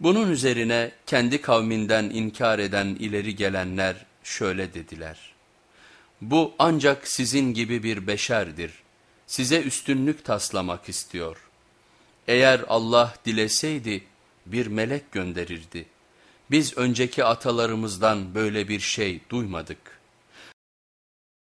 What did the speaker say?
Bunun üzerine kendi kavminden inkar eden ileri gelenler şöyle dediler. Bu ancak sizin gibi bir beşerdir. Size üstünlük taslamak istiyor. Eğer Allah dileseydi bir melek gönderirdi. Biz önceki atalarımızdan böyle bir şey duymadık.''